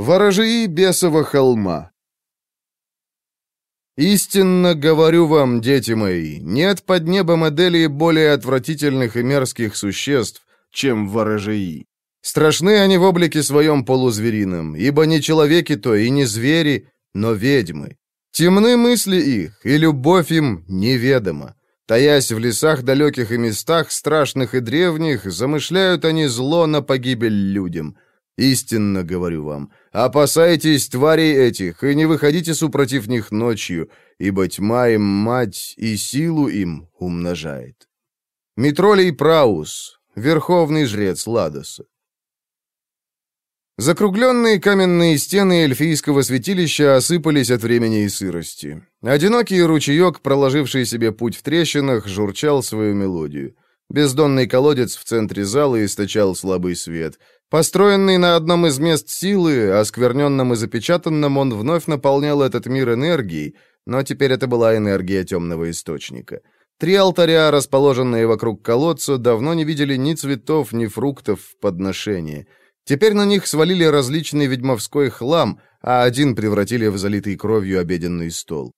Ворожии бесова холма. Истинно говорю вам, дети мои, нет под небом модели более отвратительных и мерзких существ, чем ворожии. Страшны они в облике своем полузверином, ибо не человеки то и не звери, но ведьмы. Темны мысли их, и любовь им неведома. Таясь в лесах далеких и местах, страшных и древних, замышляют они зло на погибель людям. Истинно говорю вам, опасайтесь тварей этих, и не выходите супротив них ночью, ибо тьма им мать, и силу им умножает. Митролей Праус, верховный жрец Ладоса. Закругленные каменные стены эльфийского святилища осыпались от времени и сырости. Одинокий ручеек, проложивший себе путь в трещинах, журчал свою мелодию. Бездонный колодец в центре зала источал слабый свет. Построенный на одном из мест силы, оскверненном и запечатанном, он вновь наполнял этот мир энергией, но теперь это была энергия темного источника. Три алтаря, расположенные вокруг колодца, давно не видели ни цветов, ни фруктов в подношении — Теперь на них свалили различный ведьмовской хлам, а один превратили в залитый кровью обеденный стол.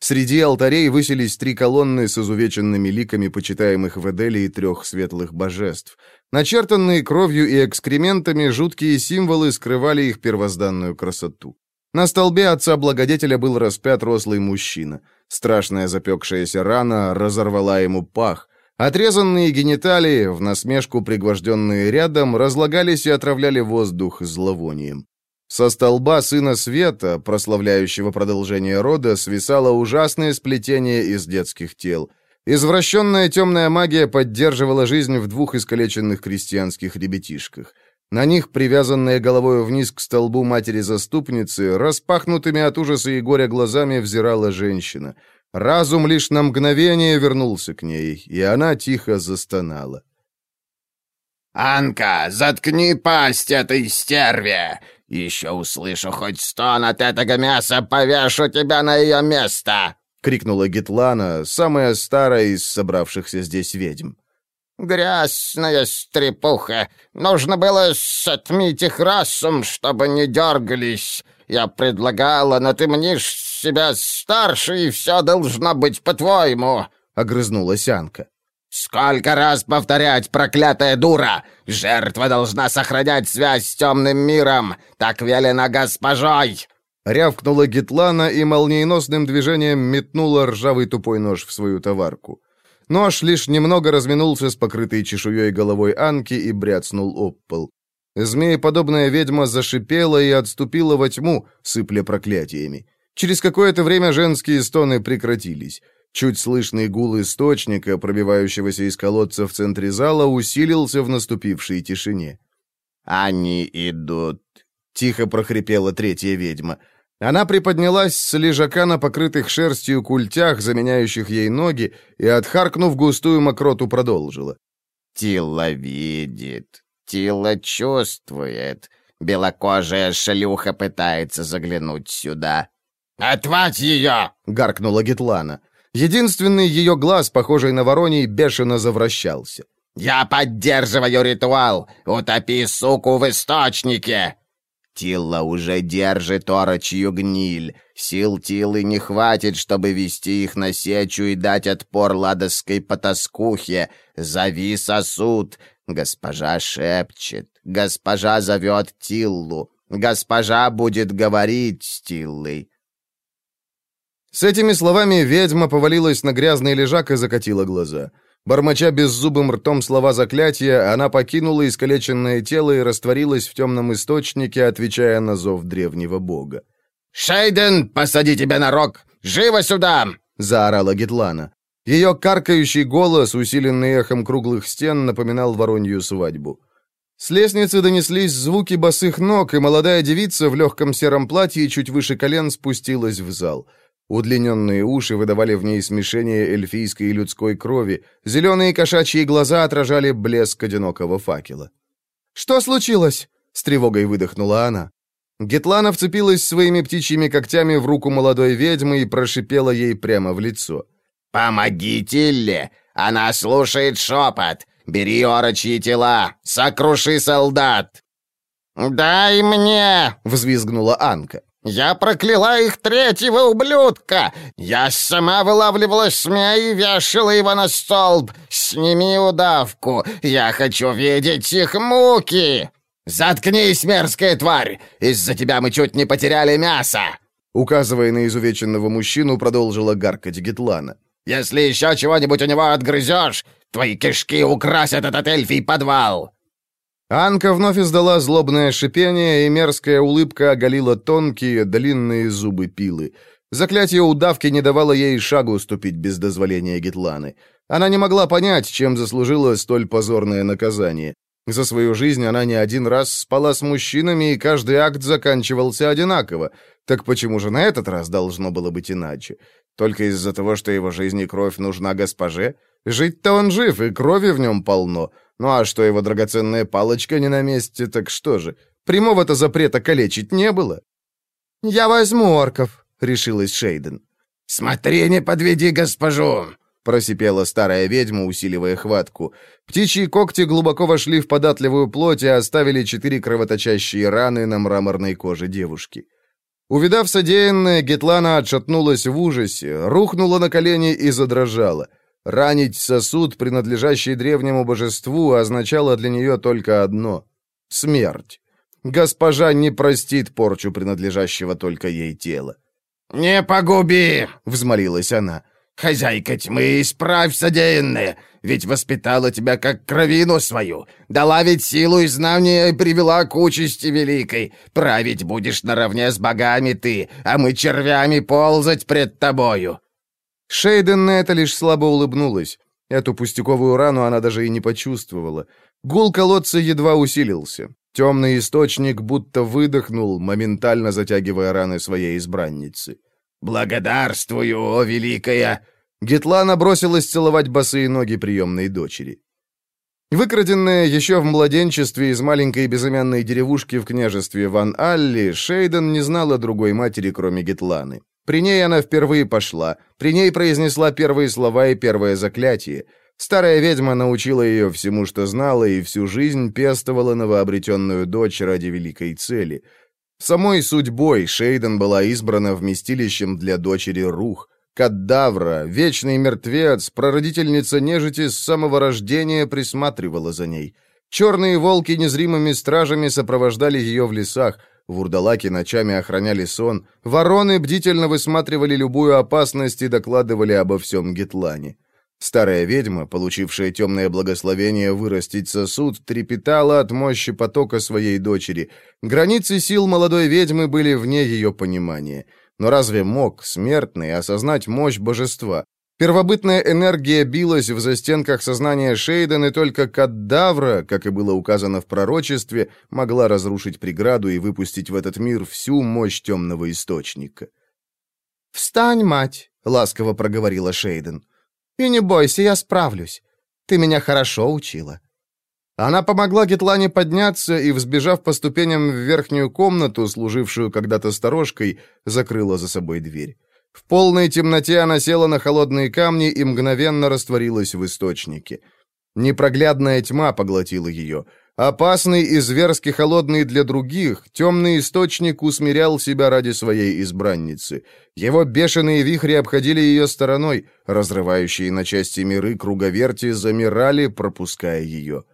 Среди алтарей высились три колонны с изувеченными ликами почитаемых в Эделии трех светлых божеств. Начертанные кровью и экскрементами, жуткие символы скрывали их первозданную красоту. На столбе отца-благодетеля был распят рослый мужчина. Страшная запекшаяся рана разорвала ему пах, Отрезанные гениталии, в насмешку пригвожденные рядом, разлагались и отравляли воздух зловонием. Со столба сына света, прославляющего продолжение рода, свисало ужасное сплетение из детских тел. Извращенная темная магия поддерживала жизнь в двух искалеченных крестьянских ребятишках. На них, привязанная головой вниз к столбу матери-заступницы, распахнутыми от ужаса и горя глазами взирала женщина — Разум лишь на мгновение вернулся к ней, и она тихо застонала. «Анка, заткни пасть этой стерве! Еще услышу хоть стон от этого мяса, повешу тебя на ее место!» — крикнула Гетлана, самая старая из собравшихся здесь ведьм. «Грязная стрепуха! Нужно было сотмить их разум, чтобы не дергались. Я предлагала, но ты мнишь себя старше, и все должно быть по-твоему», — огрызнулась Анка. «Сколько раз повторять, проклятая дура! Жертва должна сохранять связь с темным миром! Так велено госпожой!» Рявкнула Гетлана и молниеносным движением метнула ржавый тупой нож в свою товарку. Нож лишь немного разминулся с покрытой чешуей головой Анки и бряцнул об пол. Змееподобная ведьма зашипела и отступила во тьму, сыпля проклятиями. Через какое-то время женские стоны прекратились. Чуть слышный гул источника, пробивающегося из колодца в центре зала, усилился в наступившей тишине. «Они идут», — тихо прохрипела третья ведьма. Она приподнялась с лежака на покрытых шерстью культях, заменяющих ей ноги, и, отхаркнув густую мокроту, продолжила. «Тила видит, Тила чувствует. Белокожая шлюха пытается заглянуть сюда. «Отвать ее!» — гаркнула Гетлана. Единственный ее глаз, похожий на вороний, бешено завращался. «Я поддерживаю ритуал! Утопи суку в источнике!» Тилла уже держит орочью гниль. Сил Тилы не хватит, чтобы вести их на сечу и дать отпор ладосской потаскухе. Зови сосуд. Госпожа шепчет. Госпожа зовет Тиллу. Госпожа будет говорить с Тиллой. С этими словами ведьма повалилась на грязный лежак и закатила глаза. Бормоча беззубым ртом слова заклятия, она покинула искалеченное тело и растворилась в темном источнике, отвечая на зов древнего бога. «Шейден, посади тебя на рог! Живо сюда!» — заорала Гетлана. Ее каркающий голос, усиленный эхом круглых стен, напоминал воронью свадьбу. С лестницы донеслись звуки босых ног, и молодая девица в легком сером платье чуть выше колен спустилась в зал — Удлиненные уши выдавали в ней смешение эльфийской и людской крови, зеленые кошачьи глаза отражали блеск одинокого факела. «Что случилось?» — с тревогой выдохнула она. Гетлана вцепилась своими птичьими когтями в руку молодой ведьмы и прошипела ей прямо в лицо. «Помогите Ле! Она слушает шепот! Бери орочьи тела! Сокруши солдат!» «Дай мне!» — взвизгнула Анка. «Я прокляла их третьего ублюдка! Я сама вылавливала смя и вешала его на столб! Сними удавку! Я хочу видеть их муки!» «Заткнись, мерзкая тварь! Из-за тебя мы чуть не потеряли мясо!» Указывая на изувеченного мужчину, продолжила гаркать Гетлана. «Если еще чего-нибудь у него отгрызешь, твои кишки украсят этот эльфий подвал!» Анка вновь издала злобное шипение, и мерзкая улыбка оголила тонкие, длинные зубы пилы. Заклятие удавки не давало ей шагу ступить без дозволения Гетланы. Она не могла понять, чем заслужила столь позорное наказание. За свою жизнь она не один раз спала с мужчинами, и каждый акт заканчивался одинаково. Так почему же на этот раз должно было быть иначе? Только из-за того, что его жизнь и кровь нужна госпоже? Жить-то он жив, и крови в нем полно. Ну а что его драгоценная палочка не на месте, так что же? Прямого-то запрета калечить не было. «Я возьму орков», — решилась Шейден. «Смотри, не подведи госпожу!» просипела старая ведьма, усиливая хватку. Птичьи когти глубоко вошли в податливую плоть и оставили четыре кровоточащие раны на мраморной коже девушки. Увидав содеянное, Гетлана отшатнулась в ужасе, рухнула на колени и задрожала. Ранить сосуд, принадлежащий древнему божеству, означало для нее только одно — смерть. Госпожа не простит порчу принадлежащего только ей тела. «Не погуби!» — взмолилась она. «Хозяйка тьмы, исправь содеянное, ведь воспитала тебя как кровину свою, дала ведь силу и знания и привела к участи великой. Править будешь наравне с богами ты, а мы червями ползать пред тобою». Шейден на это лишь слабо улыбнулась. Эту пустяковую рану она даже и не почувствовала. Гул колодца едва усилился. Темный источник будто выдохнул, моментально затягивая раны своей избранницы. «Благодарствую, о великая!» Гетлана бросилась целовать босые ноги приемной дочери. Выкраденная еще в младенчестве из маленькой безымянной деревушки в княжестве Ван Алли, Шейден не знала другой матери, кроме Гетланы. При ней она впервые пошла, при ней произнесла первые слова и первое заклятие. Старая ведьма научила ее всему, что знала, и всю жизнь пестовала новообретенную дочь ради великой цели — Самой судьбой Шейден была избрана вместилищем для дочери Рух. Кадавра, вечный мертвец, прародительница нежити с самого рождения присматривала за ней. Черные волки незримыми стражами сопровождали ее в лесах, вурдалаки ночами охраняли сон, вороны бдительно высматривали любую опасность и докладывали обо всем Гетлане. Старая ведьма, получившая темное благословение вырастить сосуд, трепетала от мощи потока своей дочери. Границы сил молодой ведьмы были вне ее понимания. Но разве мог, смертный, осознать мощь божества? Первобытная энергия билась в застенках сознания Шейден, и только кадавра, как и было указано в пророчестве, могла разрушить преграду и выпустить в этот мир всю мощь темного источника. «Встань, мать!» — ласково проговорила Шейден. И не бойся, я справлюсь. Ты меня хорошо учила». Она помогла Гетлане подняться и, взбежав по ступеням в верхнюю комнату, служившую когда-то сторожкой, закрыла за собой дверь. В полной темноте она села на холодные камни и мгновенно растворилась в источнике. Непроглядная тьма поглотила ее. Опасный и зверски холодный для других, темный источник усмирял себя ради своей избранницы. Его бешеные вихри обходили ее стороной, разрывающие на части миры круговерти замирали, пропуская ее.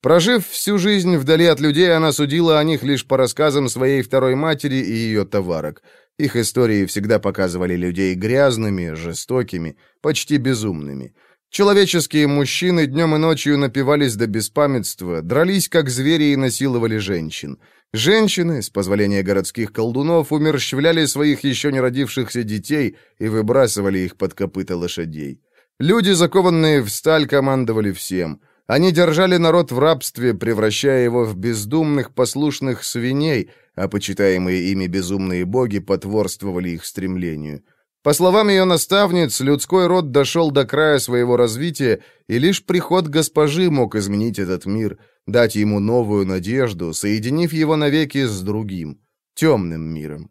Прожив всю жизнь вдали от людей, она судила о них лишь по рассказам своей второй матери и ее товарок. Их истории всегда показывали людей грязными, жестокими, почти безумными. Человеческие мужчины днем и ночью напивались до беспамятства, дрались как звери и насиловали женщин. Женщины, с позволения городских колдунов, умерщвляли своих еще не родившихся детей и выбрасывали их под копыта лошадей. Люди, закованные в сталь, командовали всем. Они держали народ в рабстве, превращая его в бездумных, послушных свиней, а почитаемые ими безумные боги потворствовали их стремлению. По словам ее наставниц, людской род дошел до края своего развития, и лишь приход госпожи мог изменить этот мир, дать ему новую надежду, соединив его навеки с другим, темным миром.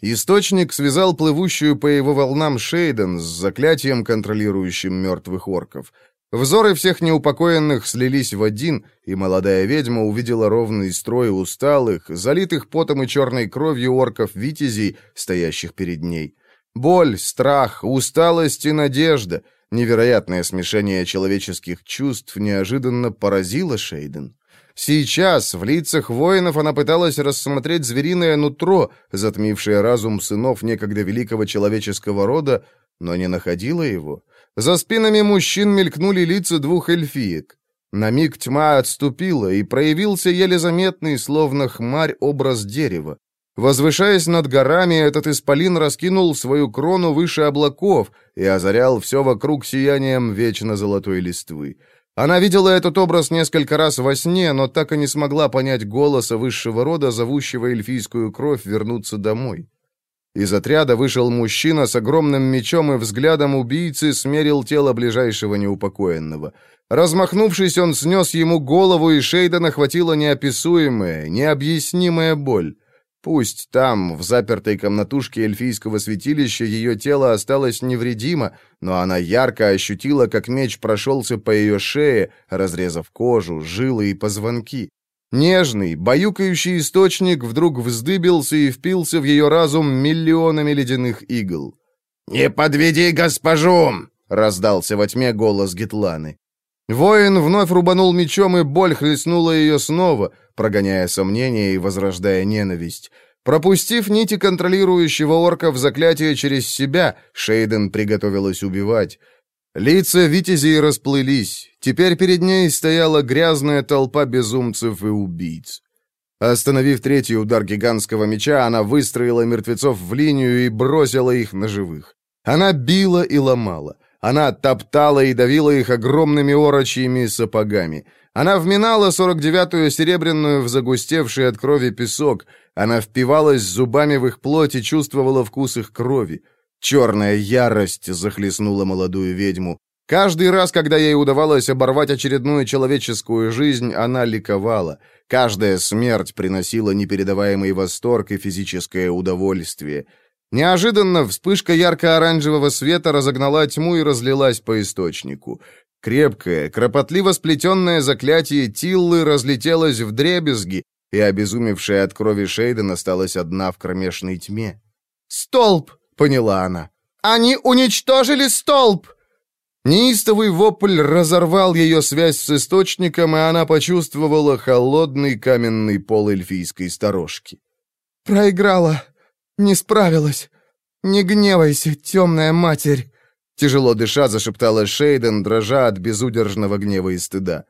Источник связал плывущую по его волнам Шейден с заклятием, контролирующим мертвых орков. Взоры всех неупокоенных слились в один, и молодая ведьма увидела ровный строй усталых, залитых потом и черной кровью орков-витязей, стоящих перед ней. Боль, страх, усталость и надежда, невероятное смешение человеческих чувств неожиданно поразило Шейден. Сейчас в лицах воинов она пыталась рассмотреть звериное нутро, затмившее разум сынов некогда великого человеческого рода, но не находила его. За спинами мужчин мелькнули лица двух эльфиек. На миг тьма отступила, и проявился еле заметный, словно хмарь, образ дерева. Возвышаясь над горами, этот исполин раскинул свою крону выше облаков и озарял все вокруг сиянием вечно золотой листвы. Она видела этот образ несколько раз во сне, но так и не смогла понять голоса высшего рода, зовущего эльфийскую кровь вернуться домой. Из отряда вышел мужчина с огромным мечом и взглядом убийцы смерил тело ближайшего неупокоенного. Размахнувшись, он снес ему голову, и Шейдена охватила неописуемая, необъяснимая боль. Пусть там, в запертой комнатушке эльфийского святилища, ее тело осталось невредимо, но она ярко ощутила, как меч прошелся по ее шее, разрезав кожу, жилы и позвонки. Нежный, баюкающий источник вдруг вздыбился и впился в ее разум миллионами ледяных игл. «Не подведи госпожу!» — раздался во тьме голос Гетланы. Воин вновь рубанул мечом, и боль хлестнула ее снова, прогоняя сомнения и возрождая ненависть. Пропустив нити контролирующего орка в заклятие через себя, Шейден приготовилась убивать. Лица витязей расплылись. Теперь перед ней стояла грязная толпа безумцев и убийц. Остановив третий удар гигантского меча, она выстроила мертвецов в линию и бросила их на живых. Она била и ломала. Она топтала и давила их огромными орочьими сапогами. Она вминала сорок девятую серебряную в загустевший от крови песок. Она впивалась зубами в их плоть и чувствовала вкус их крови. Черная ярость захлестнула молодую ведьму. Каждый раз, когда ей удавалось оборвать очередную человеческую жизнь, она ликовала. Каждая смерть приносила непередаваемый восторг и физическое удовольствие. Неожиданно вспышка ярко-оранжевого света разогнала тьму и разлилась по источнику. Крепкое, кропотливо сплетенное заклятие Тиллы разлетелось в дребезги, и обезумевшая от крови Шейден осталась одна в кромешной тьме. «Столб!» — поняла она. «Они уничтожили столб!» Неистовый вопль разорвал ее связь с источником, и она почувствовала холодный каменный пол эльфийской сторожки. «Проиграла, не справилась. Не гневайся, темная матерь!» Тяжело дыша, зашептала Шейден, дрожа от безудержного гнева и стыда.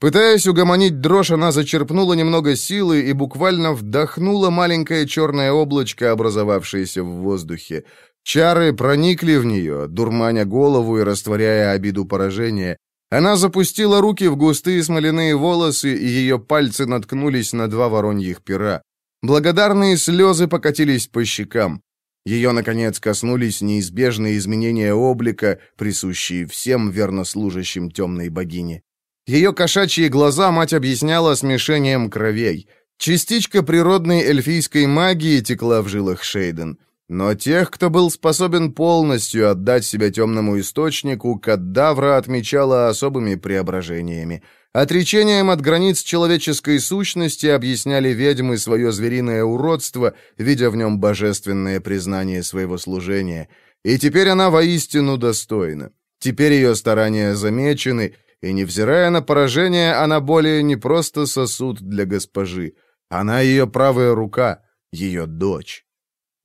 Пытаясь угомонить дрожь, она зачерпнула немного силы и буквально вдохнула маленькое черное облачко, образовавшееся в воздухе. Чары проникли в нее, дурманя голову и растворяя обиду поражения. Она запустила руки в густые смоляные волосы, и ее пальцы наткнулись на два вороньих пера. Благодарные слезы покатились по щекам. Ее, наконец, коснулись неизбежные изменения облика, присущие всем вернослужащим темной богине. Ее кошачьи глаза мать объясняла смешением кровей. Частичка природной эльфийской магии текла в жилах Шейден. Но тех, кто был способен полностью отдать себя темному источнику, кадавра отмечала особыми преображениями. Отречением от границ человеческой сущности объясняли ведьмы свое звериное уродство, видя в нем божественное признание своего служения. И теперь она воистину достойна. Теперь ее старания замечены — и, невзирая на поражение, она более не просто сосуд для госпожи. Она ее правая рука, ее дочь.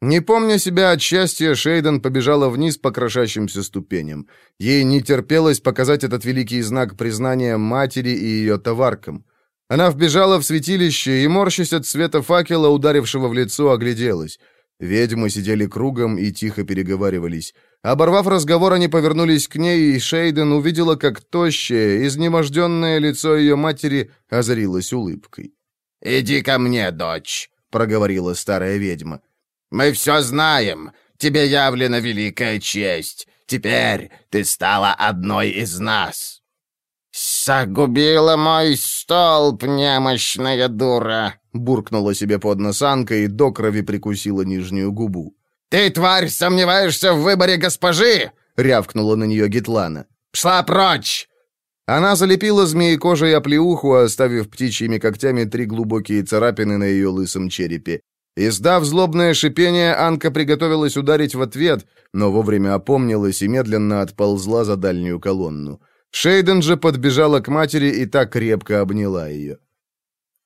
Не помня себя от счастья, Шейден побежала вниз по крошащимся ступеням. Ей не терпелось показать этот великий знак признания матери и ее товаркам. Она вбежала в святилище и, морщась от света факела, ударившего в лицо, огляделась. Ведьмы сидели кругом и тихо переговаривались. Оборвав разговор, они повернулись к ней, и Шейден увидела, как тощее, изнеможденное лицо ее матери озарилось улыбкой. «Иди ко мне, дочь», — проговорила старая ведьма. «Мы все знаем. Тебе явлена великая честь. Теперь ты стала одной из нас». «Согубила мой столб, немощная дура!» Буркнула себе под нос Анка и до крови прикусила нижнюю губу. «Ты, тварь, сомневаешься в выборе госпожи?» — рявкнула на нее Гитлана. «Пшла прочь!» Она залепила змеи кожей оплеуху, оставив птичьими когтями три глубокие царапины на ее лысом черепе. Издав злобное шипение, Анка приготовилась ударить в ответ, но вовремя опомнилась и медленно отползла за дальнюю колонну. Шейден же подбежала к матери и так крепко обняла ее.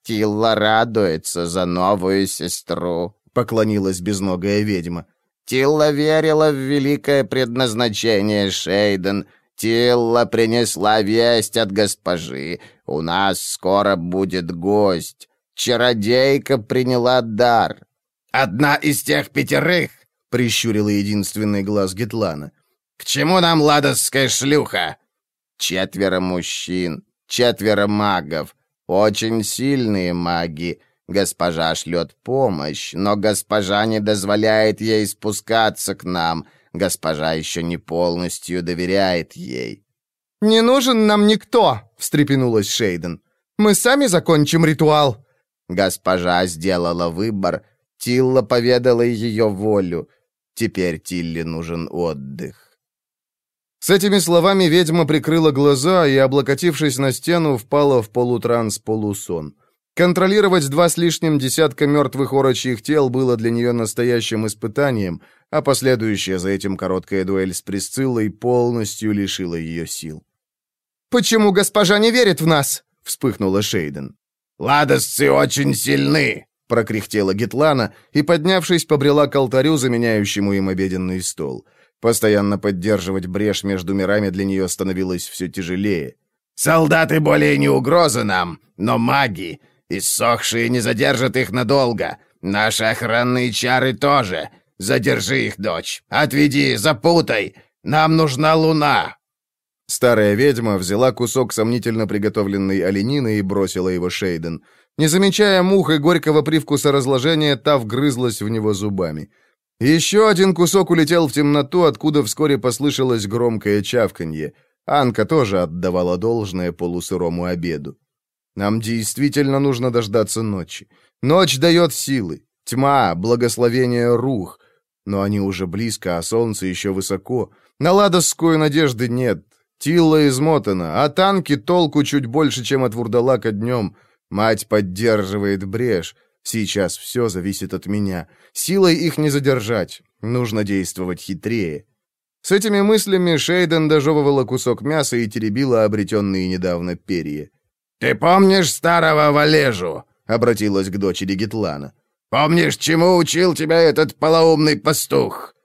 «Тилла радуется за новую сестру», — поклонилась безногая ведьма. «Тилла верила в великое предназначение Шейден, Тилла принесла весть от госпожи. У нас скоро будет гость. Чародейка приняла дар. Одна из тех пятерых, прищурила единственный глаз Гетлана. К чему нам ладосская шлюха? Четверо мужчин, четверо магов, очень сильные маги. Госпожа шлет помощь, но госпожа не дозволяет ей спускаться к нам — Госпожа еще не полностью доверяет ей. «Не нужен нам никто!» — встрепенулась Шейден. «Мы сами закончим ритуал!» Госпожа сделала выбор. Тилла поведала ее волю. Теперь Тилле нужен отдых. С этими словами ведьма прикрыла глаза и, облокотившись на стену, впала в полутранс-полусон. Контролировать два с лишним десятка мертвых орочьих тел было для нее настоящим испытанием, а последующая за этим короткая дуэль с Присциллой полностью лишила ее сил. «Почему госпожа не верит в нас?» — вспыхнула Шейден. «Ладосцы очень сильны!» — прокряхтела Гетлана и, поднявшись, побрела к алтарю, заменяющему им обеденный стол. Постоянно поддерживать брешь между мирами для нее становилось все тяжелее. «Солдаты более не угроза нам, но маги. Иссохшие не задержат их надолго. Наши охранные чары тоже. Задержи их, дочь. Отведи, запутай. Нам нужна луна». Старая ведьма взяла кусок сомнительно приготовленной оленины и бросила его Шейден. Не замечая мух и горького привкуса разложения, та вгрызлась в него зубами. Еще один кусок улетел в темноту, откуда вскоре послышалось громкое чавканье. Анка тоже отдавала должное полусырому обеду. Нам действительно нужно дождаться ночи. Ночь дает силы. Тьма, благословение рух. Но они уже близко, а солнце еще высоко. На ладосскую надежды нет. Тилла измотана, а танки толку чуть больше, чем от вурдалака днем. Мать поддерживает брешь. Сейчас все зависит от меня. Силой их не задержать. Нужно действовать хитрее. С этими мыслями Шейден дожевывала кусок мяса и теребила обретенные недавно перья. «Ты помнишь старого Валежу?» — обратилась к дочери Гетлана. «Помнишь, чему учил тебя этот полоумный пастух?»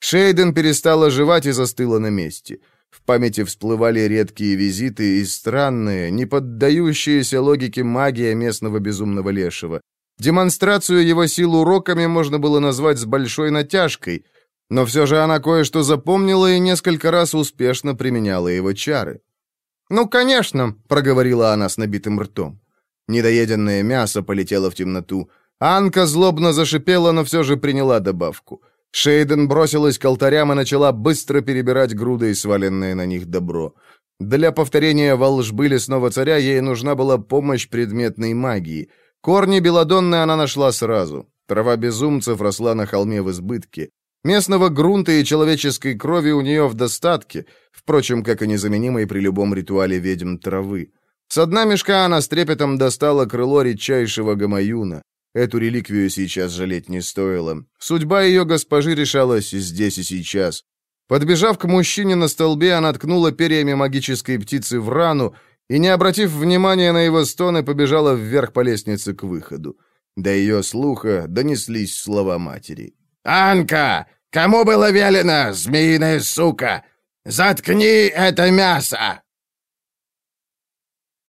Шейден перестала жевать и застыла на месте. В памяти всплывали редкие визиты и странные, не поддающиеся логике магия местного безумного лешего. Демонстрацию его сил уроками можно было назвать с большой натяжкой, но все же она кое-что запомнила и несколько раз успешно применяла его чары. «Ну, конечно», — проговорила она с набитым ртом. Недоеденное мясо полетело в темноту. Анка злобно зашипела, но все же приняла добавку. Шейден бросилась к алтарям и начала быстро перебирать груды и сваленное на них добро. Для повторения волжбы лесного царя ей нужна была помощь предметной магии. Корни белодонны она нашла сразу. Трава безумцев росла на холме в избытке. Местного грунта и человеческой крови у нее в достатке, впрочем, как и незаменимой при любом ритуале ведьм травы. С дна мешка она с трепетом достала крыло редчайшего гамаюна. Эту реликвию сейчас жалеть не стоило. Судьба ее госпожи решалась здесь и сейчас. Подбежав к мужчине на столбе, она ткнула перьями магической птицы в рану и, не обратив внимания на его стоны, побежала вверх по лестнице к выходу. До ее слуха донеслись слова матери. «Анка, Кому было велено, змеиная сука? Заткни это мясо!»